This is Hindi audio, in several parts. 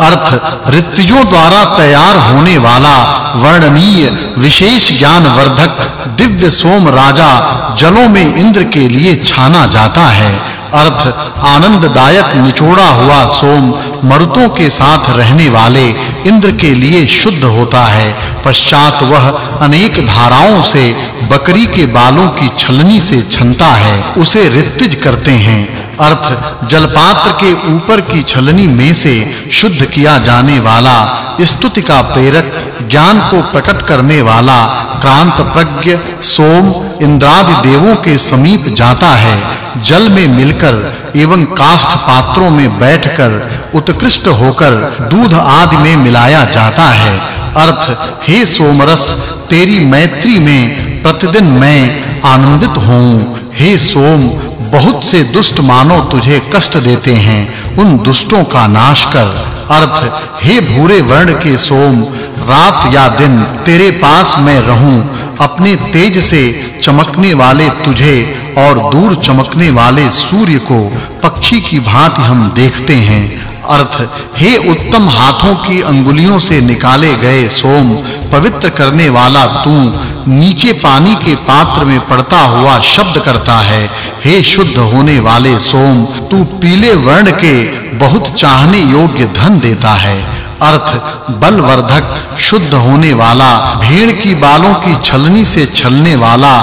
अर्थ ऋतियों द्वारा तैयार होने वाला वर्णनीय विशेष ज्ञान वर्धक दिव्य सोम राजा जलों में इंद्र के लिए छाना जाता है। अर्थ आनंददायक निचोड़ा हुआ सोम मरुतों के साथ रहने वाले इंद्र के लिए शुद्ध होता है। पश्चात वह अनेक धाराओं से बकरी के बालों की छलनी से छनता है। उसे ऋतिज करते हैं। अर्थ जलपात्र के ऊपर की छलनी में से शुद्ध किया जाने वाला स्तुति का प्रेरक ज्ञान को प्रकट करने वाला क्रांत प्रज्ञ सोम इंद्रादि देवों के समीप जाता है, जल में मिलकर एवं काष्ठ पात्रों में बैठकर उत्कृष्ट होकर दूध आदि में मिलाया जाता है। अर्थ, हे सोमरस, तेरी मैत्री में प्रतिदिन मैं आनंदित हूँ। हे सोम, बहुत से दुष्ट मानव तुझे कष्ट देते हैं, उन दुष्टों का नाश कर। अर्थ, हे भूरे वर्ण के सोम, रात या दिन तेरे पास मैं रहूँ अपने तेज से चमकने वाले तुझे और दूर चमकने वाले सूर्य को पक्षी की भांति हम देखते हैं। अर्थ, हे उत्तम हाथों की अंगुलियों से निकाले गए सोम, पवित्र करने वाला तू, नीचे पानी के पात्र में पड़ता हुआ शब्द करता है। हे शुद्ध होने वाले सोम, तू पीले वर्ण के बहुत चाहने योग्य धन देता है। अर्थ बलवर्धक, शुद्ध होने वाला, भेड़ की बालों की छलनी से छलने वाला,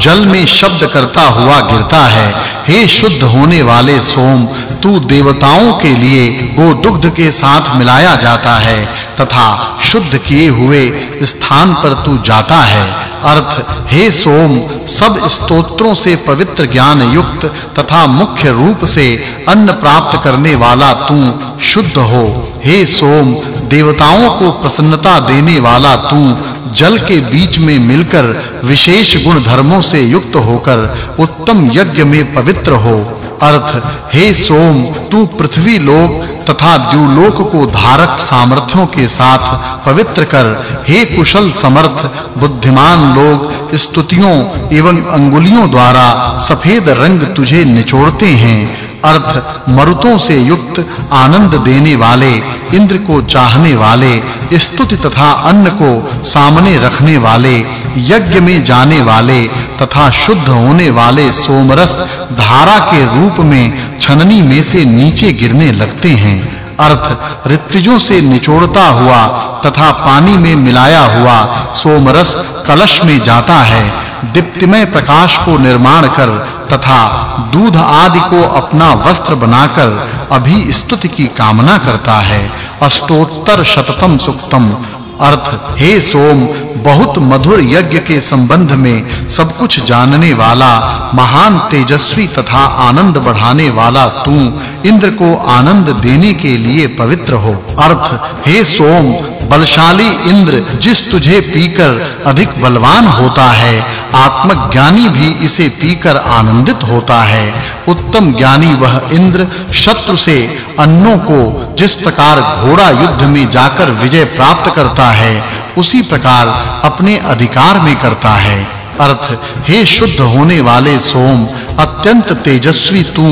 जल में शब्द करता हुआ गिरता है। हे शुद्ध होने वाले सोम, तू देवताओं के लिए वो दुग्ध के साथ मिलाया जाता है, तथा शुद्ध किए हुए स्थान पर तू जाता है। अर्थ, हे सोम, सब स्तोत्रों से पवित्र ज्ञान युक्त तथा मुख्य रूप से अन्न प्राप्त करने वाला तू शुद्ध हो। हे सोम, देवताओं को प्रसन्नता देने वाला तू जल के बीच में मिलकर विशेष गुण धर्मों से युक्त होकर उत्तम यज्ञ में पवित्र हो। अर्थ हे सोम, तू पृथ्वी लोक तथा द्युलोक को धारक सामर्थ्यों के साथ पवित्र कर। हे कुशल समर्थ, बुद्धिमान लोग, स्तुतियों एवं अंगुलियों द्वारा सफ़ेद रंग तुझे निचोड़ते हैं। अर्थ मरुतों से युक्त आनंद देने वाले, इंद्र को चाहने वाले, स्तुति तथा अन्न को सामने रखने वाले, यज्ञ में जाने वाले तथा शुद्ध होने वाले सोमरस धारा के रूप में छननी में से नीचे गिरने लगते हैं। अर्थ ऋतुजों से निचोड़ता हुआ तथा पानी में मिलाया हुआ सोमरस कलश में जाता है, दीप्तिमय प्रकाश को निर्माण कर तथा दूध आदि को अपना वस्त्र बनाकर अभी स्तुति की कामना करता है। अष्टोत्तर शततम सुक्तम अर्थ, हे सोम, बहुत मधुर यज्ञ के संबंध में सब कुछ जानने वाला, महान तेजस्वी तथा आनंद बढ़ाने वाला तू इंद्र को आनंद देने के लिए पवित्र हो। अर्थ, हे सोम, बलशाली इंद्र, जिस तुझे पीकर अधिक बलवान होता है आत्मज्ञानी भी इसे पीकर आनंदित होता है। उत्तम ज्ञानी वह इंद्र शत्रु से अन्नों को जिस प्रकार घोड़ा युद्ध में जाकर विजय प्राप्त करता है, उसी प्रकार अपने अधिकार में करता है। अर्थ, हे शुद्ध होने वाले सोम, अत्यंत तेजस्वी तू,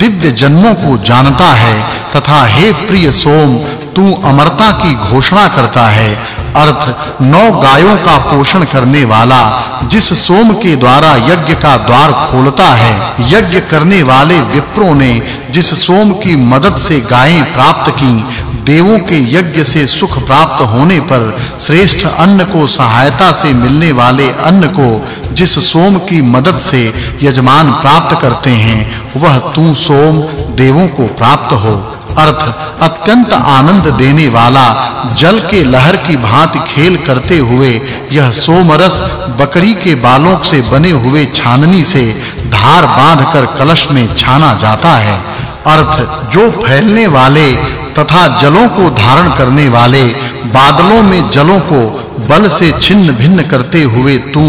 दिव्य जन्मों को जानता है, तथा हे प्रिय सोम, तू अमरता की घोषणा करता है अर्थ, नौ गायों का पोषण करने वाला, जिस सोम के द्वारा यज्ञ का द्वार खोलता है, यज्ञ करने वाले विप्रों ने जिस सोम की मदद से गायें प्राप्त की, देवों के यज्ञ से सुख प्राप्त होने पर श्रेष्ठ अन्न को सहायता से मिलने वाले अन्न को जिस सोम की मदद से यजमान प्राप्त करते हैं, वह तू सोम देवों को प्राप्त हो। अर्थ, अत्यंत आनंद देने वाला, जल के लहर की भांति खेल करते हुए, यह सोमरस बकरी के बालों से बने हुए छाननी से धार बांधकर कलश में छाना जाता है। अर्थ, जो फैलने वाले तथा जलों को धारण करने वाले बादलों में जलों को बल से छिन्न भिन्न करते हुए तू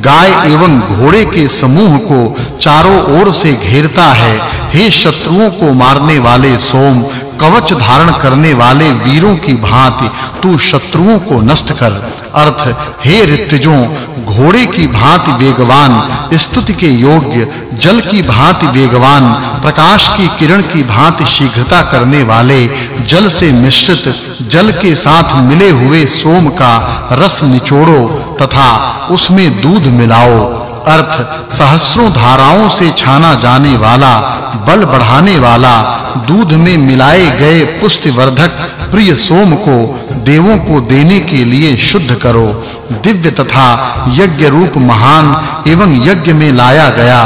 गाय एवं घोड़े के समूह को चारों ओर से घेरता है। हे शत्रुओं को मारने वाले सोम कवच धारण करने वाले वीरों की भांति तू शत्रुओं को नष्ट कर। अर्थ, हे ऋतजों घोड़े की भांति वेगवान, स्तुति के योग्य, जल की भांति वेगवान, प्रकाश की किरण की भांति शीघ्रता करने वाले, जल से मिश्रित, जल के साथ मिले हुए सोम का रस निचोड़ो, तथा उसमें दूध मिलाओ। अर्थ सहस्रों धाराओं से छाना जाने वाला, बल बढ़ाने वाला, दूध में मिलाए गए पुष्टिवर्धक प्रिय सोम को, देवों को देने के लिए शुद्ध करो। दिव्य तथा यज्ञ रूप महान एवं यज्ञ में लाया गया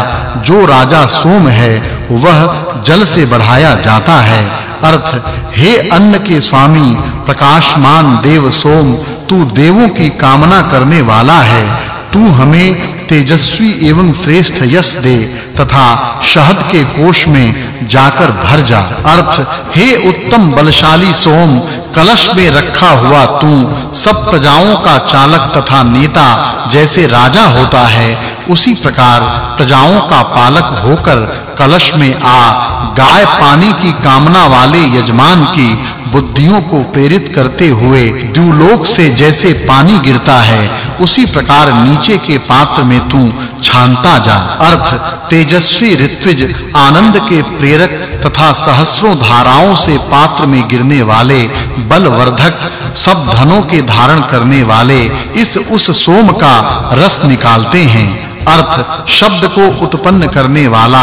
जो राजा सोम है, वह जल से बढ़ाया जाता है। अर्थ, हे अन्न के स्वामी, प्रकाशमान देव सोम, तू देवों की कामना करने वाला है। तू हमें तेजस्वी एवं श्रेष्ठ यश दे तथा शहद के कोष में जाकर भर जा। अर्थ, हे उत्तम बलशाली सोम, कलश में रखा हुआ तू, सब प्रजाओं का चालक तथा नेता जैसे राजा होता है, उसी प्रकार प्रजाओं का पालक होकर कलश में आ, गाय पानी की कामना वाले यजमान की बुद्धियों को प्रेरित करते हुए द्युलोक से जैसे पानी गिरता है, उसी प्रकार नीचे के पात्र में तू छानता जा। अर्थ, तेजस्वी ऋत्विज आनंद के प्रेरक तथा सहस्रों धाराओं से पात्र में गिरने वाले, बलवर्धक, सब धनों के धारण करने वाले, इस उस सोम का रस निकालते हैं। अर्थ, शब्द को उत्पन्न करने वाला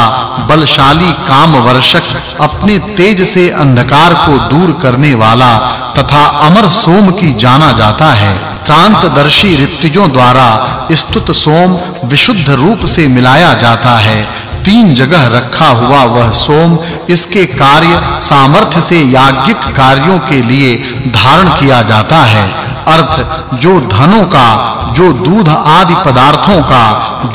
बलशाली काम वर्षक अपने तेज से अंधकार को दूर करने वाला तथा अमर सोम की जाना जाता है। क्रांतदर्शी ऋतुजों द्वारा स्तुत सोम विशुद्ध रूप से मिलाया जाता है। तीन जगह रखा हुआ वह सोम इसके कार्य सामर्थ्य से याज्ञिक कार्यों के लिए धारण किया जाता है। अर्थ, जो धनों का, जो दूध आदि पदार्थों का,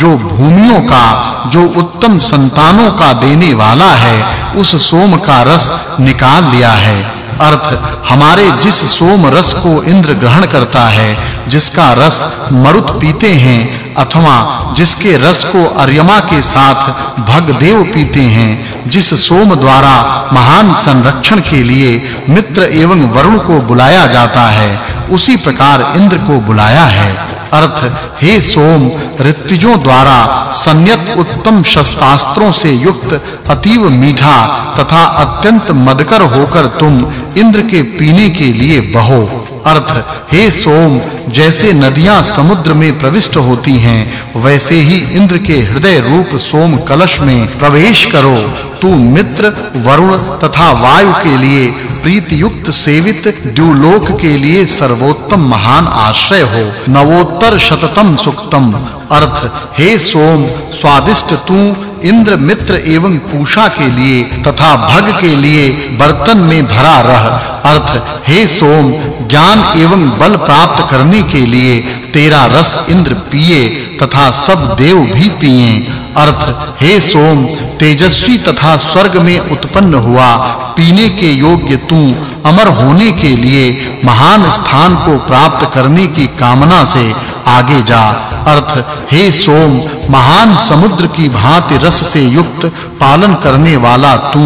जो भूमियों का, जो उत्तम संतानों का देने वाला है, उस सोम का रस निकाल लिया है। अर्थ, हमारे जिस सोम रस को इंद्र ग्रहण करता है, जिसका रस मरुत पीते हैं, अथवा जिसके रस को अर्यमा के साथ भगदेव पीते हैं, जिस सोम द्वारा महान संरक्षण के लिए मित्र एवं वरुण को बुलाया जाता है उसी प्रकार इंद्र को बुलाया है। अर्थ, हे सोम, ऋत्विजों द्वारा संयत उत्तम शस्त्रास्त्रों से युक्त अतीव मीठा तथा अत्यंत मदकर होकर तुम इंद्र के पीने के लिए बहो। अर्थ, हे सोम, जैसे नदियाँ समुद्र में प्रविष्ट होती हैं, वैसे ही इंद्र के हृदय रूप सोम कलश में प्रवेश करो। तू मित्र, वरुण तथा वायु के लिए प्रीति युक्त सेवित द्युलोक के लिए सर्वोत्तम महान आश्रय हो। नवोत्तर शततम सुक्तम। अर्थ, हे सोम, स्वादिष्ट तू इंद्र मित्र एवं पूषा के लिए तथा भग के लिए बर्तन में भरा रह। अर्थ, हे सोम, ज्ञान एवं बल प्राप्त करने के लिए तेरा रस इंद्र पिए तथा सब देव भी पिए। अर्थ, हे सोम, तेजस्वी तथा स्वर्ग में उत्पन्न हुआ, पीने के योग्य तू, अमर होने के लिए महान स्थान को प्राप्त करने की कामना से आगे जा। अर्थ हे सोम महान समुद्र की भांति रस से युक्त पालन करने वाला तू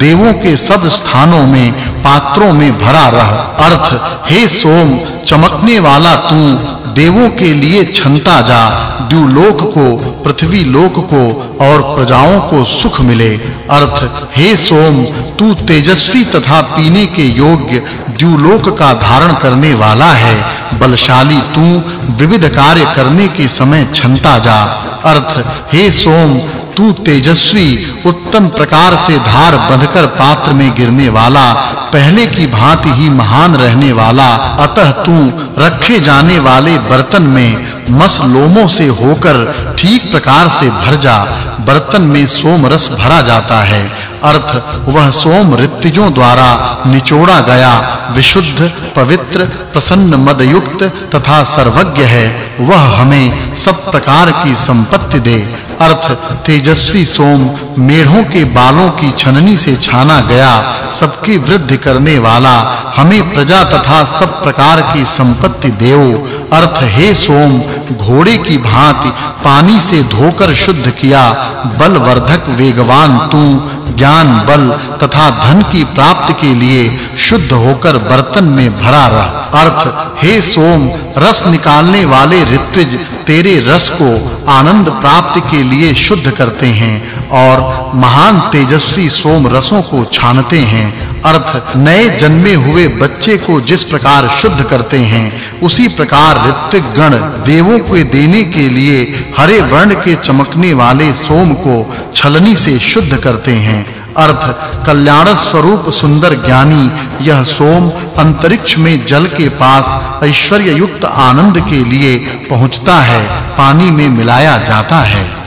देवों के सब स्थानों में, पात्रों में भरा रह। अर्थ, हे सोम, चमकने वाला तू, देवों के लिए छनता जा। द्युलोक को, पृथ्वी लोक को और प्रजाओं को सुख मिले। अर्थ, हे सोम, तू तेजस्वी तथा पीने के योग्य, द्युलोक का धारण करने वाला है। बलशाली तू, विविध कार्य करने के समय छनता जा। अर्थ, हे सोम, तू तेजस्वी, उत्तम प्रकार से धार बंधकर पात्र में गिरने वाला, पहले की भांति ही महान रहने वाला, अतः तू रखे जाने वाले बर्तन में मस लोमों से होकर ठीक प्रकार से भर जा, बर्तन में सोम रस भरा जाता है। अर्थ वह सोम ऋतिजों द्वारा निचोड़ा गया, विशुद्ध, पवित्र, प्रसन्न मद युक्त तथा सर्वज्ञ है। वह हमें सब प्रकार की संपत्ति दे। अर्थ, तेजस्वी सोम मेढ़ों के बालों की छननी से छाना गया, सबकी वृद्धि करने वाला हमें प्रजा तथा सब प्रकार की संपत्ति देव अर्थ, हे सोम, घोड़े की भांति पानी से धोकर शुद्ध किया, बलवर्धक वेगवान तू ज्ञान बल तथा धन की प्राप्ति के लिए शुद्ध होकर बर्तन में भरा रह। अर्थ, हे सोम, रस निकालने वाले ऋत्विज, तेरे रस को आनंद प्राप्ति के लिए शुद्ध करते हैं और महान तेजस्वी सोम रसों को छानते हैं। अर्थ, नए जन्मे हुए बच्चे को जिस प्रकार शुद्ध करते हैं, उसी प्रकार ऋत्विक गण देवों को देने के लिए हरे वर्ण के चमकने वाले सोम को छलनी से शुद्ध करते हैं। अर्थ कल्याण स्वरूप सुंदर ज्ञानी, यह सोम अंतरिक्ष में जल के पास ऐश्वर्य युक्त आनंद के लिए पहुँचता है, पानी में मिलाया जाता है।